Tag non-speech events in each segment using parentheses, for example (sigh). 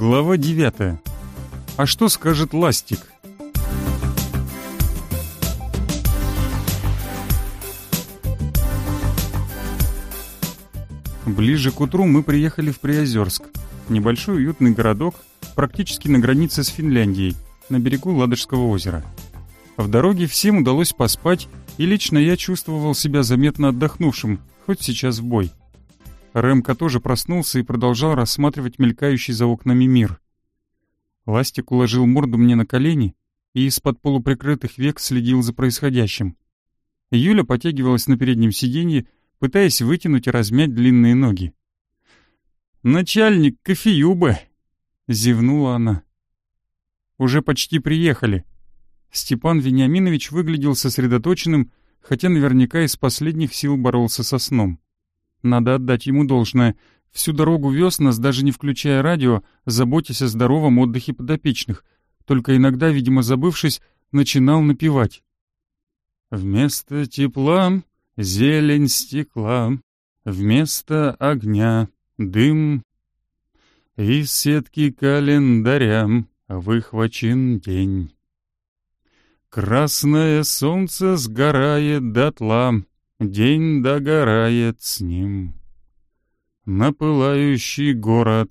Глава 9. А что скажет Ластик? Ближе к утру мы приехали в Приозерск, небольшой уютный городок, практически на границе с Финляндией, на берегу Ладожского озера. В дороге всем удалось поспать, и лично я чувствовал себя заметно отдохнувшим, хоть сейчас в бой. Рэмка тоже проснулся и продолжал рассматривать мелькающий за окнами мир. Ластик уложил морду мне на колени и из-под полуприкрытых век следил за происходящим. Юля потягивалась на переднем сиденье, пытаясь вытянуть и размять длинные ноги. «Начальник, кофею бы!» — зевнула она. «Уже почти приехали». Степан Вениаминович выглядел сосредоточенным, хотя наверняка из последних сил боролся со сном. Надо отдать ему должное. Всю дорогу вез нас, даже не включая радио, заботясь о здоровом отдыхе подопечных. Только иногда, видимо забывшись, начинал напевать. «Вместо тепла зелень стекла, вместо огня дым. Из сетки календаря выхвачен день. Красное солнце сгорает дотла, День догорает с ним. На пылающий город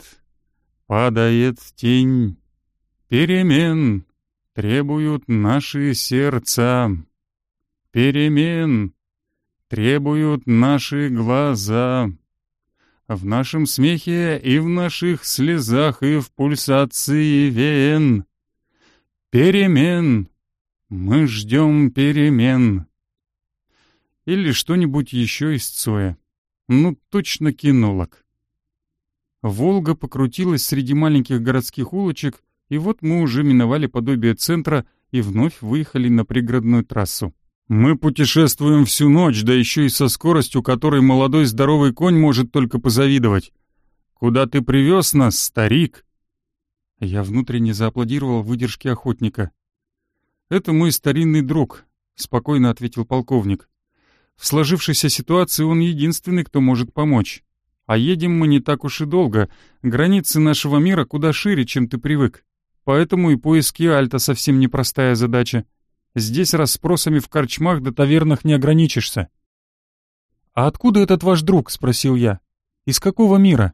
падает тень. Перемен требуют наши сердца. Перемен требуют наши глаза. В нашем смехе и в наших слезах и в пульсации вен. Перемен. Мы ждем перемен. Или что-нибудь еще из Цоя. Ну, точно кинолог. Волга покрутилась среди маленьких городских улочек, и вот мы уже миновали подобие центра и вновь выехали на пригородную трассу. «Мы путешествуем всю ночь, да еще и со скоростью, которой молодой здоровый конь может только позавидовать. Куда ты привез нас, старик?» Я внутренне зааплодировал выдержке охотника. «Это мой старинный друг», — спокойно ответил полковник. В сложившейся ситуации он единственный, кто может помочь. А едем мы не так уж и долго. Границы нашего мира куда шире, чем ты привык. Поэтому и поиски Альта совсем непростая задача. Здесь расспросами в корчмах до тавернах не ограничишься. «А откуда этот ваш друг?» — спросил я. «Из какого мира?»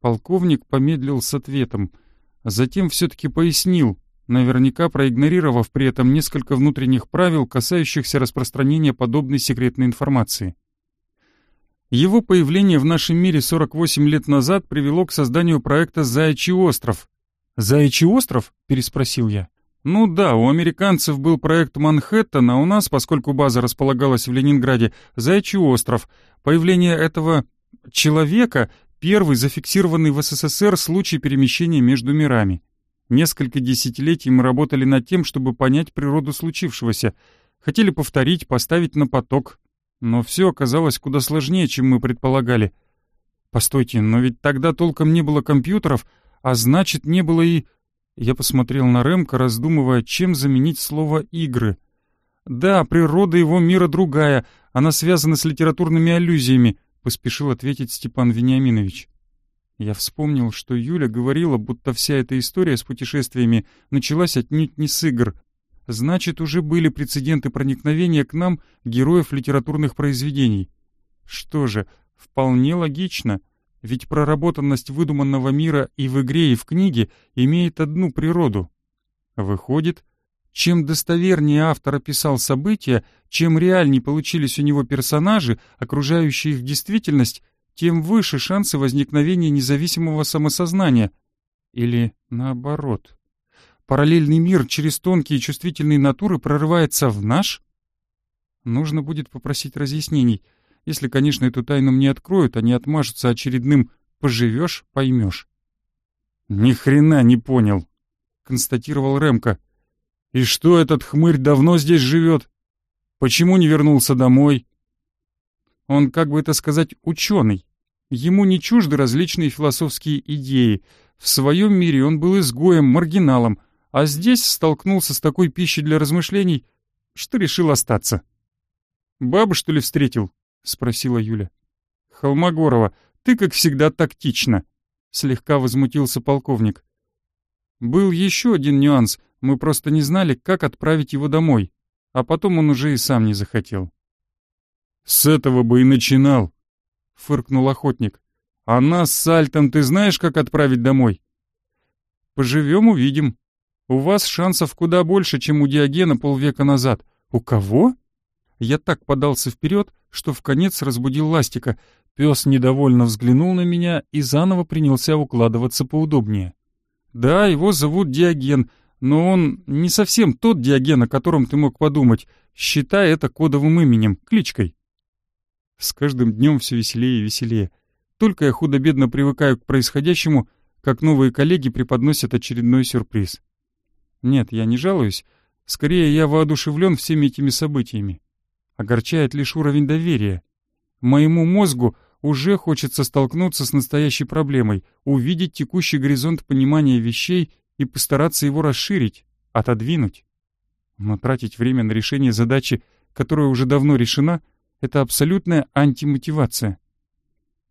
Полковник помедлил с ответом, затем все-таки пояснил, наверняка проигнорировав при этом несколько внутренних правил, касающихся распространения подобной секретной информации. Его появление в нашем мире 48 лет назад привело к созданию проекта «Заячий остров». «Заячий остров?» — переспросил я. Ну да, у американцев был проект «Манхэттен», а у нас, поскольку база располагалась в Ленинграде, «Заячий остров». Появление этого человека — первый зафиксированный в СССР случай перемещения между мирами. Несколько десятилетий мы работали над тем, чтобы понять природу случившегося. Хотели повторить, поставить на поток. Но все оказалось куда сложнее, чем мы предполагали. Постойте, но ведь тогда толком не было компьютеров, а значит, не было и... Я посмотрел на Рэмка, раздумывая, чем заменить слово «игры». «Да, природа его мира другая, она связана с литературными аллюзиями», — поспешил ответить Степан Вениаминович. Я вспомнил, что Юля говорила, будто вся эта история с путешествиями началась отнюдь не с игр. Значит, уже были прецеденты проникновения к нам героев литературных произведений. Что же, вполне логично, ведь проработанность выдуманного мира и в игре, и в книге имеет одну природу. Выходит, чем достовернее автор описал события, чем реальнее получились у него персонажи, окружающие их действительность, тем выше шансы возникновения независимого самосознания. Или наоборот. Параллельный мир через тонкие чувствительные натуры прорывается в наш? Нужно будет попросить разъяснений. Если, конечно, эту тайну мне откроют, они отмажутся очередным «поживешь, поймешь». «Ни хрена не понял», — констатировал Ремка. «И что этот хмырь давно здесь живет? Почему не вернулся домой?» Он, как бы это сказать, ученый. Ему не чужды различные философские идеи. В своем мире он был изгоем, маргиналом, а здесь столкнулся с такой пищей для размышлений, что решил остаться. «Бабу, что ли, встретил?» — спросила Юля. «Холмогорова, ты, как всегда, тактична». слегка возмутился полковник. Был еще один нюанс, мы просто не знали, как отправить его домой, а потом он уже и сам не захотел. «С этого бы и начинал», — фыркнул охотник. «А нас с Альтом ты знаешь, как отправить домой?» «Поживем, увидим. У вас шансов куда больше, чем у Диогена полвека назад. У кого?» Я так подался вперед, что в конец разбудил Ластика. Пес недовольно взглянул на меня и заново принялся укладываться поудобнее. «Да, его зовут Диоген, но он не совсем тот Диоген, о котором ты мог подумать. Считай это кодовым именем, кличкой». С каждым днем все веселее и веселее. Только я худо-бедно привыкаю к происходящему, как новые коллеги преподносят очередной сюрприз. Нет, я не жалуюсь. Скорее, я воодушевлен всеми этими событиями. Огорчает лишь уровень доверия. Моему мозгу уже хочется столкнуться с настоящей проблемой, увидеть текущий горизонт понимания вещей и постараться его расширить, отодвинуть. Но тратить время на решение задачи, которая уже давно решена, это абсолютная антимотивация.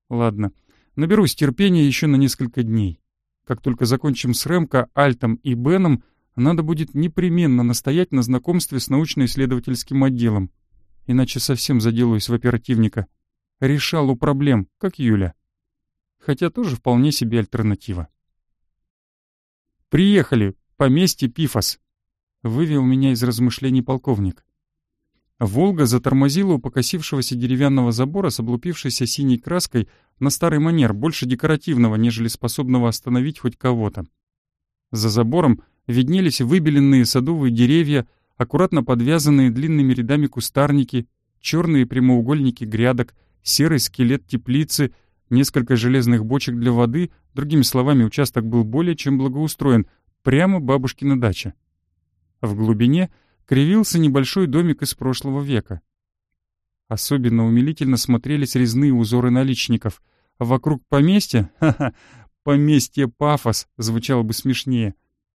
Ладно, наберусь терпения еще на несколько дней. Как только закончим с Рэмко, Альтом и Беном, надо будет непременно настоять на знакомстве с научно-исследовательским отделом иначе совсем заделаюсь в оперативника. Решал у проблем, как Юля. Хотя тоже вполне себе альтернатива. «Приехали! Поместье Пифос!» — вывел меня из размышлений полковник. «Волга» затормозила у покосившегося деревянного забора с облупившейся синей краской на старый манер, больше декоративного, нежели способного остановить хоть кого-то. За забором виднелись выбеленные садовые деревья, аккуратно подвязанные длинными рядами кустарники, черные прямоугольники грядок, серый скелет теплицы, несколько железных бочек для воды, другими словами, участок был более чем благоустроен, прямо бабушкина дача. В глубине кривился небольшой домик из прошлого века. Особенно умилительно смотрелись резные узоры наличников. Вокруг поместья, (laughs) ха-ха, поместье Пафос, звучало бы смешнее,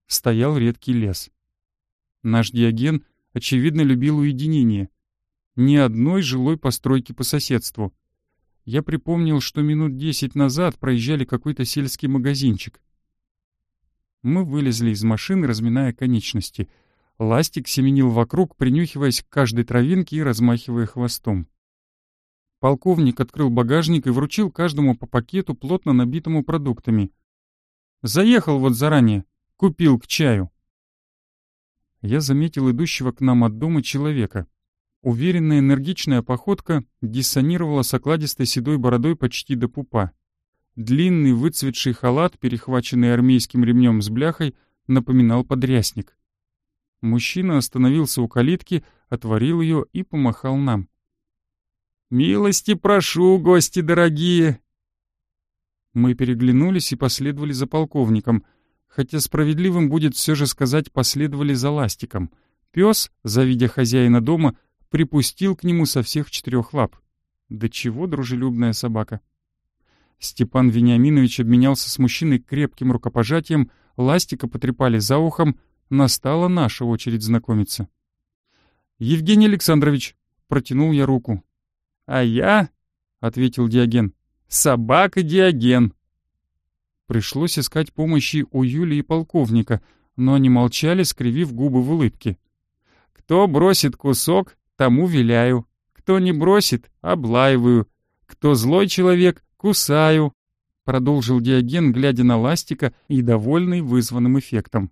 стоял редкий лес. Наш Диоген, очевидно, любил уединение. Ни одной жилой постройки по соседству. Я припомнил, что минут десять назад проезжали какой-то сельский магазинчик. Мы вылезли из машины, разминая конечности. Ластик семенил вокруг, принюхиваясь к каждой травинке и размахивая хвостом. Полковник открыл багажник и вручил каждому по пакету, плотно набитому продуктами. «Заехал вот заранее. Купил к чаю» я заметил идущего к нам от дома человека. Уверенная энергичная походка диссонировала с окладистой седой бородой почти до пупа. Длинный выцветший халат, перехваченный армейским ремнем с бляхой, напоминал подрясник. Мужчина остановился у калитки, отворил ее и помахал нам. «Милости прошу, гости дорогие!» Мы переглянулись и последовали за полковником — хотя справедливым будет все же сказать, последовали за ластиком. Пес, завидя хозяина дома, припустил к нему со всех четырех лап. Да чего дружелюбная собака. Степан Вениаминович обменялся с мужчиной крепким рукопожатием, ластика потрепали за ухом, настала наша очередь знакомиться. «Евгений Александрович», — протянул я руку. «А я», — ответил Диоген, — «собака Диоген». Пришлось искать помощи у Юли и полковника, но они молчали, скривив губы в улыбке. «Кто бросит кусок, тому виляю. Кто не бросит, облаиваю. Кто злой человек, кусаю», — продолжил Диоген, глядя на Ластика и довольный вызванным эффектом.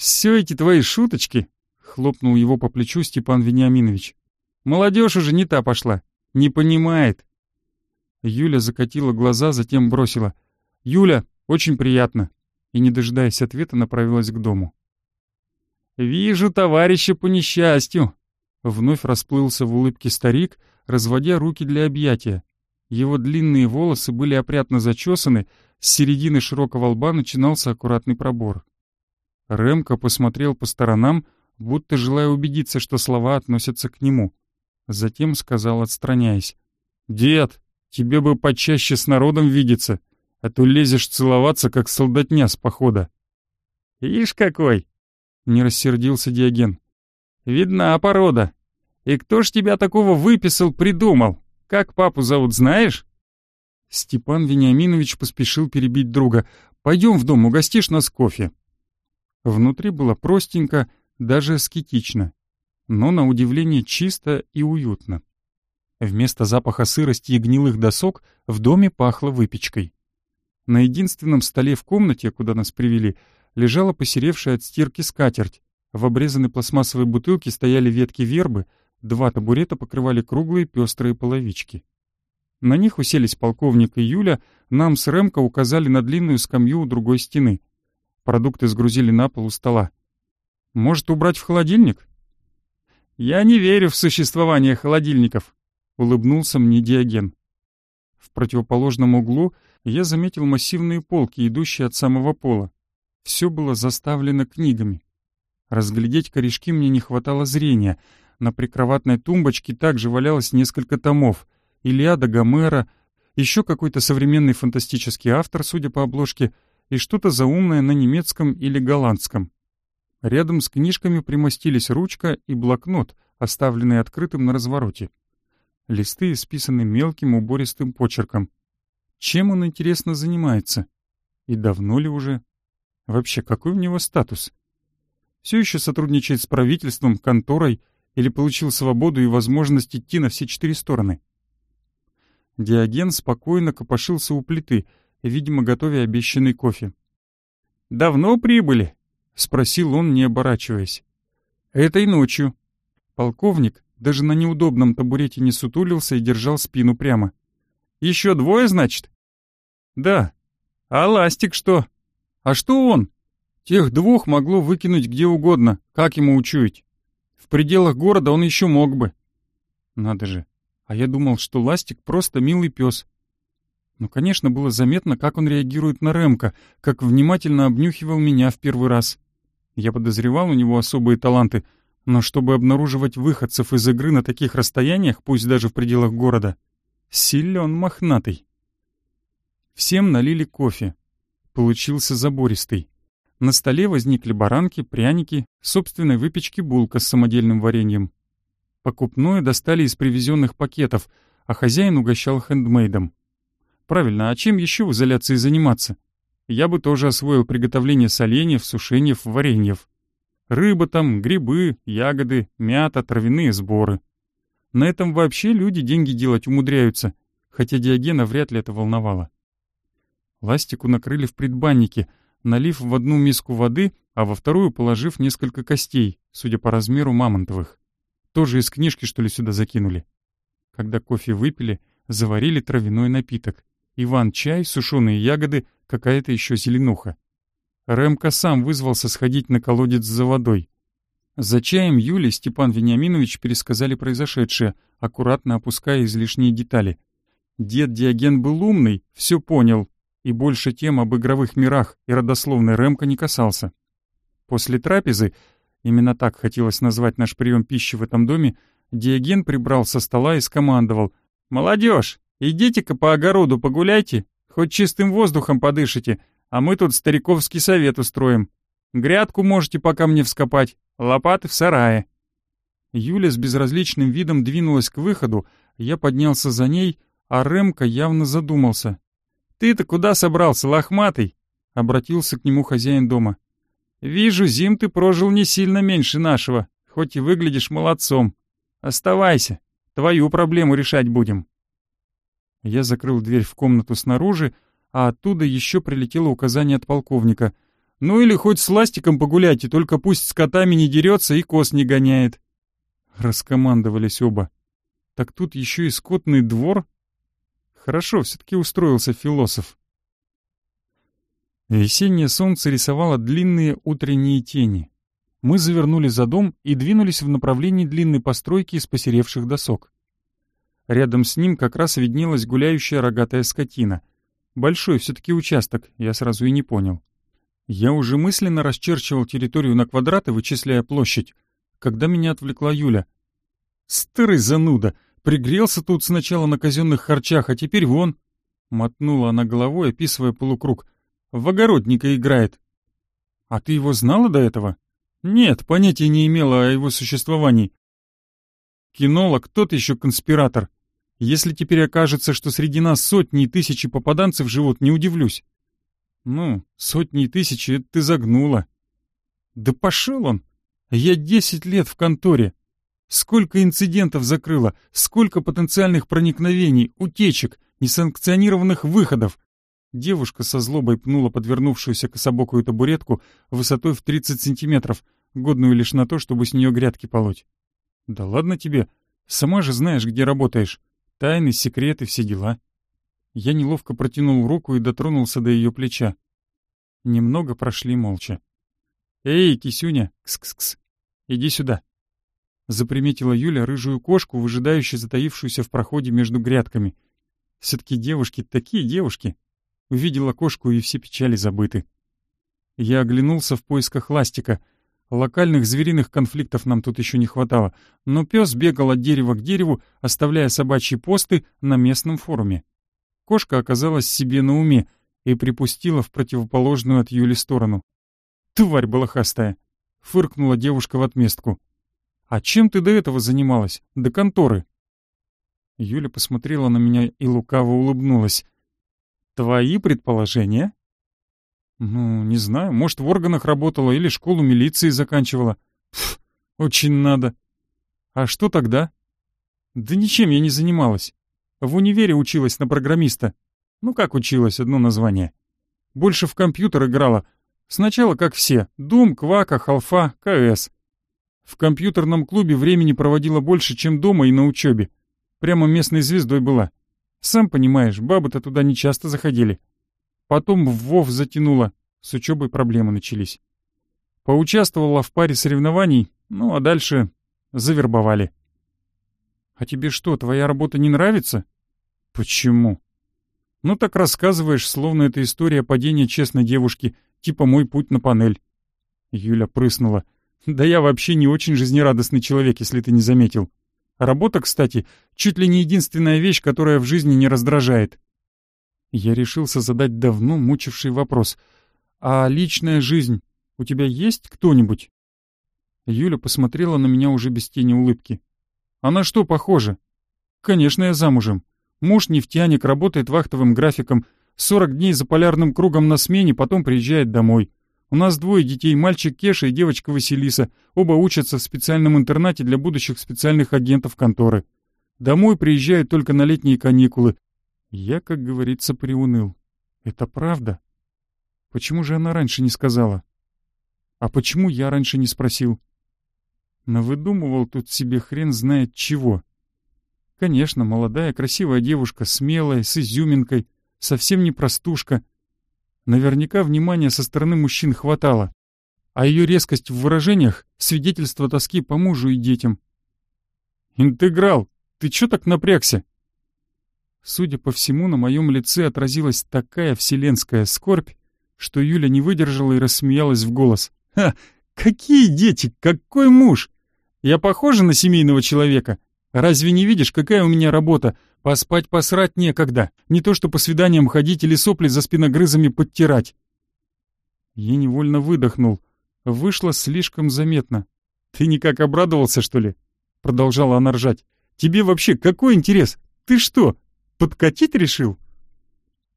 «Все эти твои шуточки», — хлопнул его по плечу Степан Вениаминович. «Молодежь уже не та пошла, не понимает». Юля закатила глаза, затем бросила. «Юля, очень приятно!» И, не дожидаясь ответа, направилась к дому. «Вижу товарища по несчастью!» Вновь расплылся в улыбке старик, разводя руки для объятия. Его длинные волосы были опрятно зачесаны, с середины широкого лба начинался аккуратный пробор. Ремко посмотрел по сторонам, будто желая убедиться, что слова относятся к нему. Затем сказал, отстраняясь. «Дед, тебе бы почаще с народом видеться а то лезешь целоваться, как солдатня с похода». «Ишь какой!» — не рассердился Диоген. «Видна порода. И кто ж тебя такого выписал, придумал? Как папу зовут, знаешь?» Степан Вениаминович поспешил перебить друга. «Пойдем в дом, угостишь нас кофе». Внутри было простенько, даже аскетично, но на удивление чисто и уютно. Вместо запаха сырости и гнилых досок в доме пахло выпечкой. На единственном столе в комнате, куда нас привели, лежала посеревшая от стирки скатерть. В обрезанной пластмассовой бутылке стояли ветки вербы, два табурета покрывали круглые пестрые половички. На них уселись полковник и Юля, нам с Рэмко указали на длинную скамью у другой стены. Продукты сгрузили на пол у стола. «Может, убрать в холодильник?» «Я не верю в существование холодильников», — улыбнулся мне Диоген. В противоположном углу я заметил массивные полки, идущие от самого пола. Все было заставлено книгами. Разглядеть корешки мне не хватало зрения. На прикроватной тумбочке также валялось несколько томов. Илиада Гомера, еще какой-то современный фантастический автор, судя по обложке, и что-то заумное на немецком или голландском. Рядом с книжками примостились ручка и блокнот, оставленный открытым на развороте. Листы исписаны мелким убористым почерком. Чем он, интересно, занимается? И давно ли уже? Вообще, какой у него статус? Все еще сотрудничает с правительством, конторой или получил свободу и возможность идти на все четыре стороны? Диоген спокойно копошился у плиты, видимо, готовя обещанный кофе. «Давно прибыли?» — спросил он, не оборачиваясь. «Этой ночью». Полковник даже на неудобном табурете не сутулился и держал спину прямо. «Еще двое, значит?» «Да». «А Ластик что?» «А что он?» «Тех двух могло выкинуть где угодно, как ему учуять. В пределах города он еще мог бы». «Надо же. А я думал, что Ластик просто милый пес. Ну, конечно, было заметно, как он реагирует на Ремка, как внимательно обнюхивал меня в первый раз. Я подозревал у него особые таланты, но чтобы обнаруживать выходцев из игры на таких расстояниях, пусть даже в пределах города, силен мохнатый. Всем налили кофе. Получился забористый. На столе возникли баранки, пряники, собственной выпечки булка с самодельным вареньем. Покупное достали из привезенных пакетов, а хозяин угощал хендмейдом. Правильно, а чем еще в изоляции заниматься? Я бы тоже освоил приготовление соленьев, сушеньев, вареньев. Рыба там, грибы, ягоды, мята, травяные сборы. На этом вообще люди деньги делать умудряются, хотя Диогена вряд ли это волновало. Ластику накрыли в предбаннике, налив в одну миску воды, а во вторую положив несколько костей, судя по размеру мамонтовых. Тоже из книжки, что ли, сюда закинули. Когда кофе выпили, заварили травяной напиток. Иван-чай, сушеные ягоды, какая-то еще зеленуха. Ремка сам вызвался сходить на колодец за водой. За чаем Юле Степан Вениаминович пересказали произошедшее, аккуратно опуская излишние детали. Дед Диоген был умный, все понял, и больше тем об игровых мирах и родословной Ремка не касался. После трапезы, именно так хотелось назвать наш прием пищи в этом доме, Диоген прибрал со стола и скомандовал «Молодежь, Идите-ка по огороду погуляйте, хоть чистым воздухом подышите, а мы тут стариковский совет устроим. Грядку можете пока мне вскопать, лопаты в сарае». Юля с безразличным видом двинулась к выходу, я поднялся за ней, а Ремка явно задумался. «Ты-то куда собрался, лохматый?» — обратился к нему хозяин дома. «Вижу, зим ты прожил не сильно меньше нашего, хоть и выглядишь молодцом. Оставайся, твою проблему решать будем». Я закрыл дверь в комнату снаружи, а оттуда еще прилетело указание от полковника. «Ну или хоть с ластиком погуляйте, только пусть с котами не дерется и кос не гоняет». Раскомандовались оба. «Так тут еще и скотный двор?» Хорошо, все-таки устроился философ. Весеннее солнце рисовало длинные утренние тени. Мы завернули за дом и двинулись в направлении длинной постройки из посеревших досок. Рядом с ним как раз виднелась гуляющая рогатая скотина. Большой все-таки участок, я сразу и не понял. Я уже мысленно расчерчивал территорию на квадраты, вычисляя площадь, когда меня отвлекла Юля. «Стырый зануда! Пригрелся тут сначала на казенных харчах, а теперь вон!» Мотнула она головой, описывая полукруг. «В огородника играет!» «А ты его знала до этого?» «Нет, понятия не имела о его существовании. Кинолог, тот еще конспиратор. Если теперь окажется, что среди нас сотни и тысячи попаданцев живут, не удивлюсь. Ну, сотни и тысячи — это ты загнула. Да пошел он! Я десять лет в конторе. Сколько инцидентов закрыла, сколько потенциальных проникновений, утечек, несанкционированных выходов. Девушка со злобой пнула подвернувшуюся кособокую табуретку высотой в 30 сантиметров, годную лишь на то, чтобы с нее грядки полоть. «Да ладно тебе, сама же знаешь, где работаешь. Тайны, секреты, все дела». Я неловко протянул руку и дотронулся до ее плеча. Немного прошли молча. «Эй, кисюня, кс-кс-кс, иди сюда!» Заприметила Юля рыжую кошку, выжидающую затаившуюся в проходе между грядками. Все-таки девушки такие девушки. Увидела кошку, и все печали забыты. Я оглянулся в поисках ластика. Локальных звериных конфликтов нам тут еще не хватало, но пес бегал от дерева к дереву, оставляя собачьи посты на местном форуме. Кошка оказалась себе на уме и припустила в противоположную от Юли сторону. «Тварь балахастая!» — фыркнула девушка в отместку. «А чем ты до этого занималась? До конторы?» Юля посмотрела на меня и лукаво улыбнулась. «Твои предположения?» «Ну, не знаю, может, в органах работала или школу милиции заканчивала. Пф, очень надо. А что тогда?» «Да ничем я не занималась. В универе училась на программиста. Ну как училась, одно название. Больше в компьютер играла. Сначала как все. Дум, Квака, Халфа, КС. В компьютерном клубе времени проводила больше, чем дома и на учебе. Прямо местной звездой была. Сам понимаешь, бабы-то туда не часто заходили. Потом в ВОВ затянуло, с учебой проблемы начались. Поучаствовала в паре соревнований, ну а дальше завербовали. «А тебе что, твоя работа не нравится?» «Почему?» «Ну так рассказываешь, словно это история падения честной девушки, типа мой путь на панель». Юля прыснула. «Да я вообще не очень жизнерадостный человек, если ты не заметил. Работа, кстати, чуть ли не единственная вещь, которая в жизни не раздражает. Я решился задать давно мучивший вопрос. «А личная жизнь? У тебя есть кто-нибудь?» Юля посмотрела на меня уже без тени улыбки. «А на что похоже?» «Конечно, я замужем. Муж нефтяник, работает вахтовым графиком, 40 дней за полярным кругом на смене, потом приезжает домой. У нас двое детей, мальчик Кеша и девочка Василиса. Оба учатся в специальном интернате для будущих специальных агентов конторы. Домой приезжают только на летние каникулы, я, как говорится, приуныл. Это правда? Почему же она раньше не сказала? А почему я раньше не спросил? Но выдумывал тут себе хрен знает чего. Конечно, молодая, красивая девушка, смелая, с изюминкой, совсем не простушка. Наверняка внимания со стороны мужчин хватало. А ее резкость в выражениях — свидетельство тоски по мужу и детям. «Интеграл, ты чё так напрягся?» Судя по всему, на моем лице отразилась такая вселенская скорбь, что Юля не выдержала и рассмеялась в голос. «Ха! Какие дети! Какой муж! Я похожа на семейного человека? Разве не видишь, какая у меня работа? Поспать-посрать некогда. Не то что по свиданиям ходить или сопли за спиногрызами подтирать». Я невольно выдохнул. Вышло слишком заметно. «Ты никак обрадовался, что ли?» Продолжала она ржать. «Тебе вообще какой интерес? Ты что, Подкатить решил?»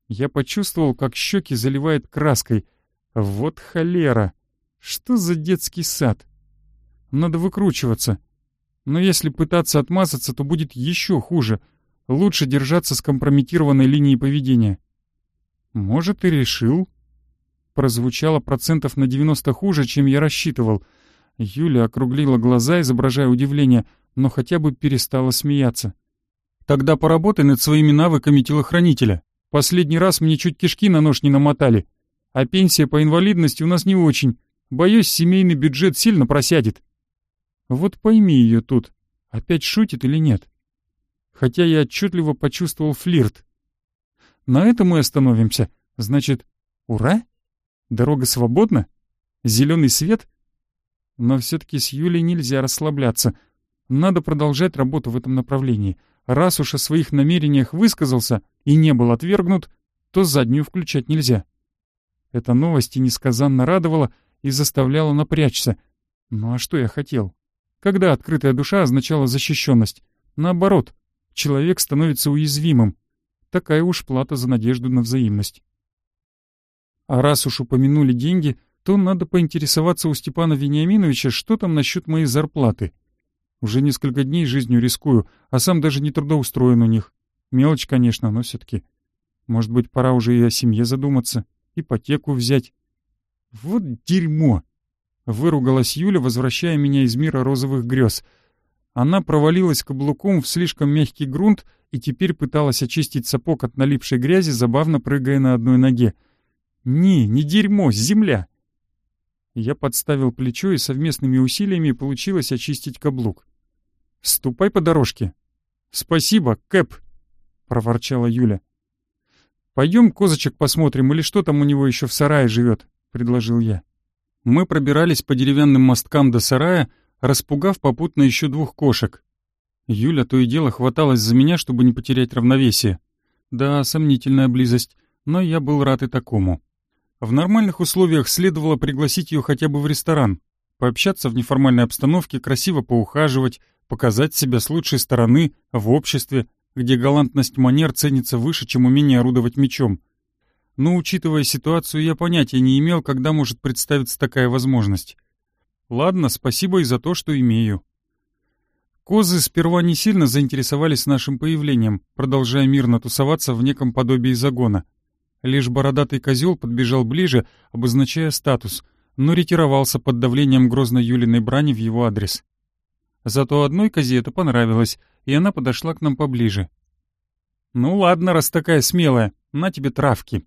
Я почувствовал, как щеки заливает краской. Вот холера! Что за детский сад? Надо выкручиваться. Но если пытаться отмазаться, то будет еще хуже. Лучше держаться с компрометированной линией поведения. «Может, и решил?» Прозвучало процентов на 90 хуже, чем я рассчитывал. Юля округлила глаза, изображая удивление, но хотя бы перестала смеяться. Тогда поработай над своими навыками телохранителя. Последний раз мне чуть кишки на нож не намотали. А пенсия по инвалидности у нас не очень. Боюсь, семейный бюджет сильно просядет. Вот пойми ее тут. Опять шутит или нет? Хотя я отчетливо почувствовал флирт. На этом мы остановимся. Значит, ура? Дорога свободна? Зеленый свет? Но все-таки с Юлей нельзя расслабляться. Надо продолжать работу в этом направлении — раз уж о своих намерениях высказался и не был отвергнут, то заднюю включать нельзя. Эта новость и несказанно радовала и заставляла напрячься. Ну а что я хотел? Когда открытая душа означала защищенность? Наоборот, человек становится уязвимым. Такая уж плата за надежду на взаимность. А раз уж упомянули деньги, то надо поинтересоваться у Степана Вениаминовича, что там насчет моей зарплаты. Уже несколько дней жизнью рискую, а сам даже не трудоустроен у них. Мелочь, конечно, но все-таки. Может быть, пора уже и о семье задуматься, ипотеку взять. Вот дерьмо! Выругалась Юля, возвращая меня из мира розовых грез. Она провалилась каблуком в слишком мягкий грунт и теперь пыталась очистить сапог от налипшей грязи, забавно прыгая на одной ноге. «Не, не дерьмо, земля!» Я подставил плечо, и совместными усилиями получилось очистить каблук. «Ступай по дорожке». «Спасибо, Кэп», — проворчала Юля. «Пойдем козочек посмотрим, или что там у него еще в сарае живет», — предложил я. Мы пробирались по деревянным мосткам до сарая, распугав попутно еще двух кошек. Юля то и дело хваталась за меня, чтобы не потерять равновесие. Да, сомнительная близость, но я был рад и такому. В нормальных условиях следовало пригласить ее хотя бы в ресторан, пообщаться в неформальной обстановке, красиво поухаживать, показать себя с лучшей стороны в обществе, где галантность манер ценится выше, чем умение орудовать мечом. Но, учитывая ситуацию, я понятия не имел, когда может представиться такая возможность. Ладно, спасибо и за то, что имею. Козы сперва не сильно заинтересовались нашим появлением, продолжая мирно тусоваться в неком подобии загона. Лишь бородатый козел подбежал ближе, обозначая статус, но ретировался под давлением грозной Юлиной брани в его адрес. Зато одной козе это понравилось, и она подошла к нам поближе. «Ну ладно, раз такая смелая, на тебе травки».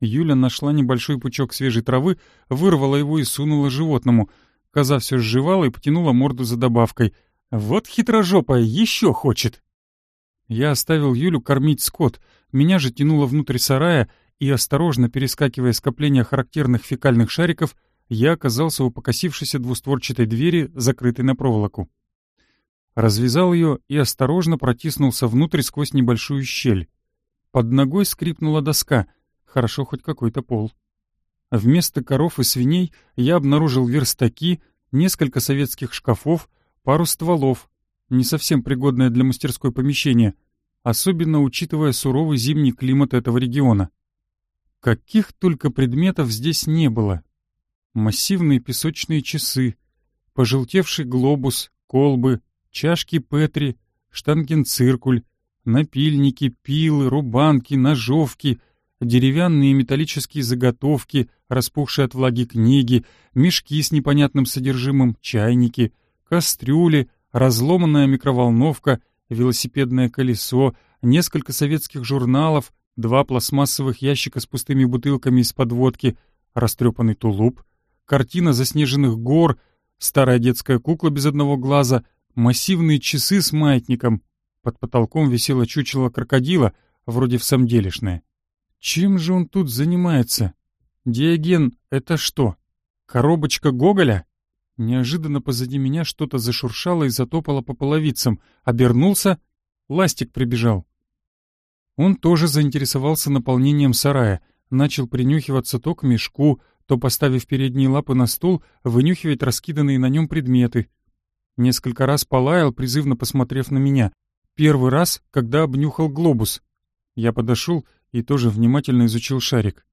Юля нашла небольшой пучок свежей травы, вырвала его и сунула животному. Коза все сживала и потянула морду за добавкой. «Вот хитрожопая, еще хочет!» Я оставил Юлю кормить скот, меня же тянуло внутрь сарая, и, осторожно перескакивая скопления характерных фекальных шариков, я оказался у покосившейся двустворчатой двери, закрытой на проволоку развязал ее и осторожно протиснулся внутрь сквозь небольшую щель. Под ногой скрипнула доска, хорошо хоть какой-то пол. Вместо коров и свиней я обнаружил верстаки, несколько советских шкафов, пару стволов, не совсем пригодное для мастерской помещение, особенно учитывая суровый зимний климат этого региона. Каких только предметов здесь не было. Массивные песочные часы, пожелтевший глобус, колбы, чашки Петри, штангенциркуль, напильники, пилы, рубанки, ножовки, деревянные и металлические заготовки, распухшие от влаги книги, мешки с непонятным содержимым, чайники, кастрюли, разломанная микроволновка, велосипедное колесо, несколько советских журналов, два пластмассовых ящика с пустыми бутылками из-под водки, растрепанный тулуп, картина заснеженных гор, старая детская кукла без одного глаза, Массивные часы с маятником. Под потолком висело чучело крокодила, вроде в самделишное. Чем же он тут занимается? Диоген — это что? Коробочка Гоголя? Неожиданно позади меня что-то зашуршало и затопало по половицам. Обернулся — ластик прибежал. Он тоже заинтересовался наполнением сарая, начал принюхиваться то к мешку, то, поставив передние лапы на стол, вынюхивать раскиданные на нем предметы — Несколько раз полаял, призывно посмотрев на меня. Первый раз, когда обнюхал глобус. Я подошел и тоже внимательно изучил шарик.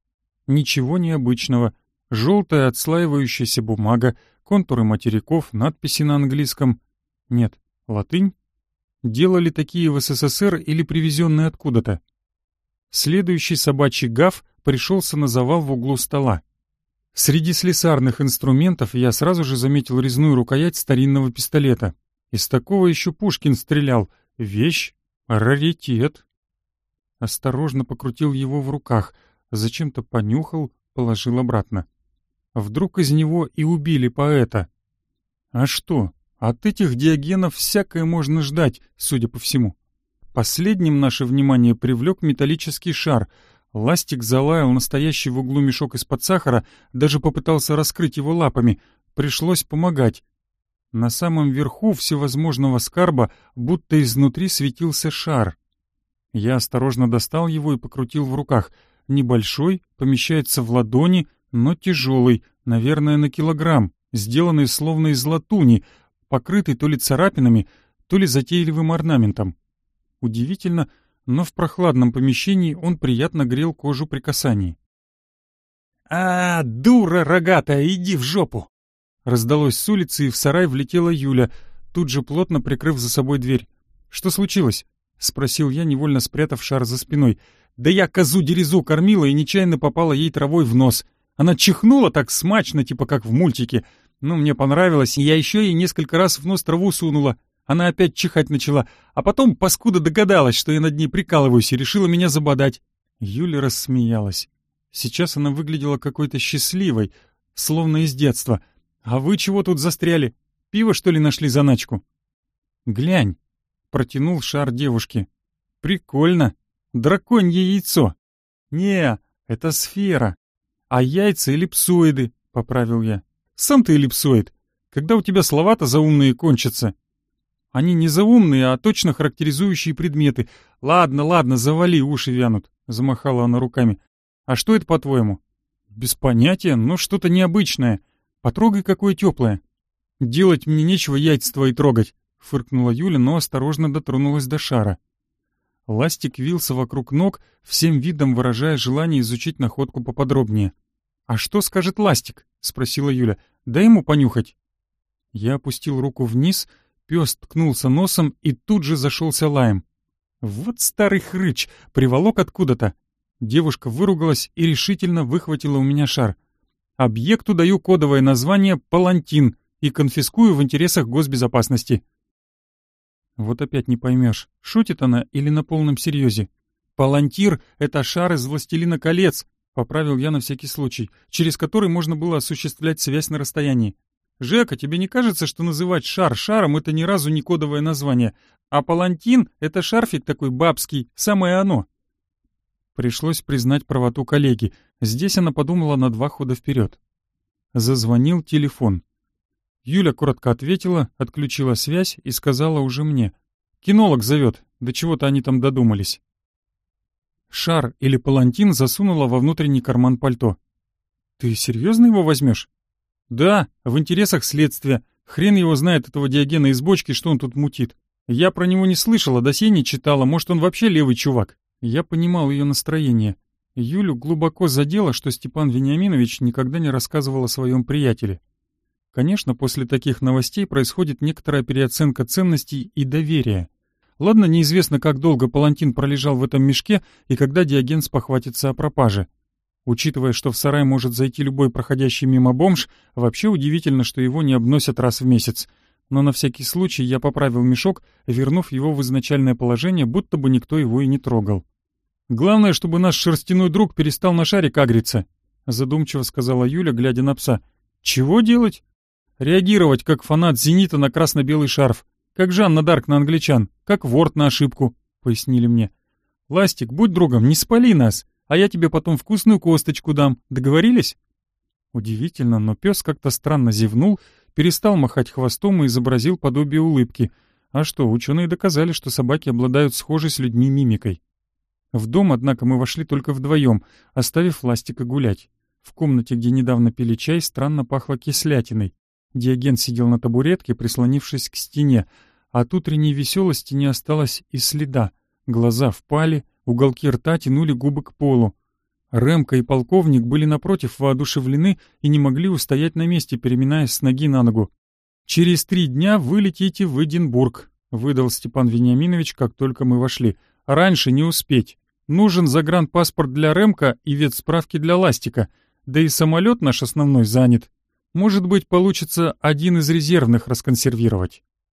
Ничего необычного. Желтая отслаивающаяся бумага, контуры материков, надписи на английском. Нет, латынь? Делали такие в СССР или привезенные откуда-то? Следующий собачий гав пришелся на завал в углу стола. Среди слесарных инструментов я сразу же заметил резную рукоять старинного пистолета. Из такого еще Пушкин стрелял. Вещь — раритет. Осторожно покрутил его в руках, зачем-то понюхал, положил обратно. Вдруг из него и убили поэта. А что, от этих диагенов всякое можно ждать, судя по всему. Последним наше внимание привлек металлический шар — Ластик залаял настоящий в углу мешок из-под сахара, даже попытался раскрыть его лапами. Пришлось помогать. На самом верху всевозможного скарба будто изнутри светился шар. Я осторожно достал его и покрутил в руках. Небольшой, помещается в ладони, но тяжелый, наверное, на килограмм, сделанный словно из латуни, покрытый то ли царапинами, то ли затейливым орнаментом. Удивительно, но в прохладном помещении он приятно грел кожу при касании. «А, дура рогатая, иди в жопу!» Раздалось с улицы, и в сарай влетела Юля, тут же плотно прикрыв за собой дверь. «Что случилось?» — спросил я, невольно спрятав шар за спиной. «Да я козу-дерезу кормила и нечаянно попала ей травой в нос. Она чихнула так смачно, типа как в мультике. Ну, мне понравилось, и я еще ей несколько раз в нос траву сунула. Она опять чихать начала, а потом паскуда догадалась, что я над ней прикалываюсь, и решила меня забодать. Юля рассмеялась. Сейчас она выглядела какой-то счастливой, словно из детства. «А вы чего тут застряли? Пиво, что ли, нашли заначку?» «Глянь», — протянул шар девушке. «Прикольно. Драконье яйцо». «Не, это сфера. А яйца — эллипсоиды», — поправил я. «Сам ты эллипсоид. Когда у тебя слова-то заумные кончатся?» Они не заумные, а точно характеризующие предметы. Ладно, ладно, завали, уши вянут, замахала она руками. А что это, по-твоему? Без понятия, но что-то необычное. Потрогай, какое теплое. Делать мне нечего яйца твои трогать, фыркнула Юля, но осторожно дотронулась до шара. Ластик вился вокруг ног, всем видом выражая желание изучить находку поподробнее. «А что скажет Ластик?» — спросила Юля. «Дай ему понюхать». Я опустил руку вниз — Пес ткнулся носом и тут же зашелся лаем. Вот старый хрыч, приволок откуда-то. Девушка выругалась и решительно выхватила у меня шар. Объекту даю кодовое название «Палантин» и конфискую в интересах госбезопасности. Вот опять не поймешь, шутит она или на полном серьезе. Палантир — это шар из «Властелина колец», — поправил я на всякий случай, через который можно было осуществлять связь на расстоянии. «Жека, тебе не кажется, что называть шар шаром — это ни разу не кодовое название, а палантин — это шарфик такой бабский, самое оно?» Пришлось признать правоту коллеги. Здесь она подумала на два хода вперед. Зазвонил телефон. Юля коротко ответила, отключила связь и сказала уже мне. «Кинолог зовет, до чего-то они там додумались». Шар или палантин засунула во внутренний карман пальто. «Ты серьезно его возьмешь?» «Да, в интересах следствия. Хрен его знает, этого Диогена из бочки, что он тут мутит. Я про него не слышала, досье не читала, может, он вообще левый чувак». Я понимал ее настроение. Юлю глубоко задело, что Степан Вениаминович никогда не рассказывал о своем приятеле. Конечно, после таких новостей происходит некоторая переоценка ценностей и доверия. Ладно, неизвестно, как долго Палантин пролежал в этом мешке и когда Диоген спохватится о пропаже. Учитывая, что в сарай может зайти любой проходящий мимо бомж, вообще удивительно, что его не обносят раз в месяц. Но на всякий случай я поправил мешок, вернув его в изначальное положение, будто бы никто его и не трогал. «Главное, чтобы наш шерстяной друг перестал на шарик агриться», — задумчиво сказала Юля, глядя на пса. «Чего делать?» «Реагировать, как фанат «Зенита» на красно-белый шарф, как Жанна Дарк на англичан, как Ворд на ошибку», — пояснили мне. «Ластик, будь другом, не спали нас!» А я тебе потом вкусную косточку дам. Договорились?» Удивительно, но пес как-то странно зевнул, перестал махать хвостом и изобразил подобие улыбки. А что, ученые доказали, что собаки обладают схожей с людьми мимикой. В дом, однако, мы вошли только вдвоем, оставив Ластика гулять. В комнате, где недавно пили чай, странно пахло кислятиной. Диоген сидел на табуретке, прислонившись к стене. От утренней веселости не осталось и следа. Глаза впали, Уголки рта тянули губы к полу. Ремка и полковник были напротив воодушевлены и не могли устоять на месте, переминаясь с ноги на ногу. «Через три дня вы летите в Эдинбург», — выдал Степан Вениаминович, как только мы вошли. «Раньше не успеть. Нужен загранпаспорт для Ремка и ветсправки для Ластика. Да и самолет наш основной занят. Может быть, получится один из резервных расконсервировать».